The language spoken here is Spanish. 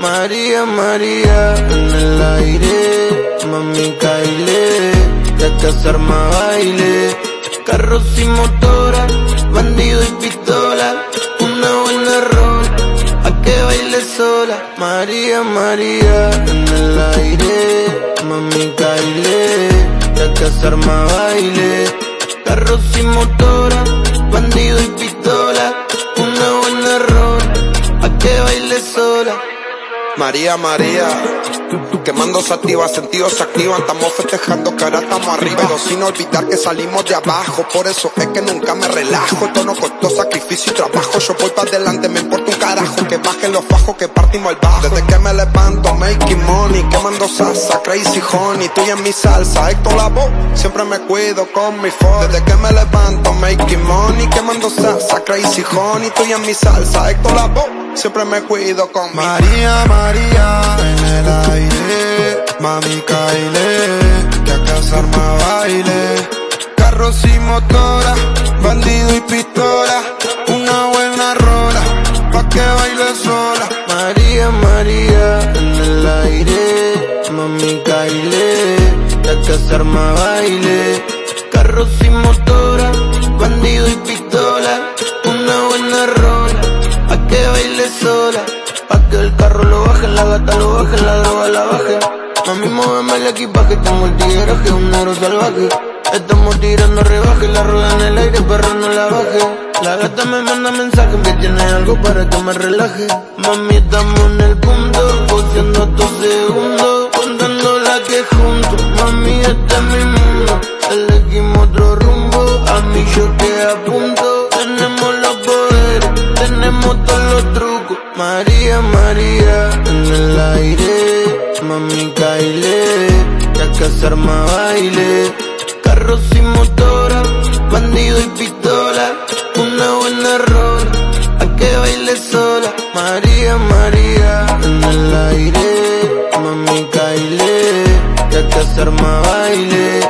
María, María, en el aire, mami caile, que se arma baile, carros y motora, bandido y pistola, una buena rola, a que baile sola. María, María, en aire, mami caile, que se arma baile, carros y motora, bandido y pistola, una buena rola, a que baile sola. María, María, quemando activa, sentidos se activan, estamos festejando que ahora estamos arriba, pero sin olvidar que salimos de abajo, por eso es que nunca me relajo, esto no costó sacrificio y trabajo, yo voy para adelante, me importa un carajo, que bajen los bajos, que partimos el bajo, desde que me levanto, making money, quemando salsa, crazy honey, tú en mi salsa, Héctor la voz, siempre me cuido con mi phone, desde que me levanto, making money, quemando salsa, crazy honey, tú en mi salsa, Héctor la voz, siempre me cuido con María, María, en el aire, mami caile, que acá se arma baile, carros y motora, bandido y pistola, una buena rola, pa' que baile sola. María, María, en el aire, mami caile, que acá se arma baile, carros y motora, bandido y pistola, baje, la droga la baje. Mami, muéveme el equipaje, tengo el tigueraje, un negro salvaje. Estamos tirando rebaje, la rueda en el aire, perro no la baje. La gata me manda mensaje que tiene algo para que me relaje. Mami, estamos en el punto, poseando estos segundos, contando la que juntos. Mami, este es mi mundo, elegimos otro rumbo, a mí yo que apunto. los trucos. María, María, en el aire, mami, caile, ya que hacerme baile. Carros sin motora, bandido y pistola, una buena rola, a que baile sola. María, María, en el aire, mami, caile, ya que hacerme baile.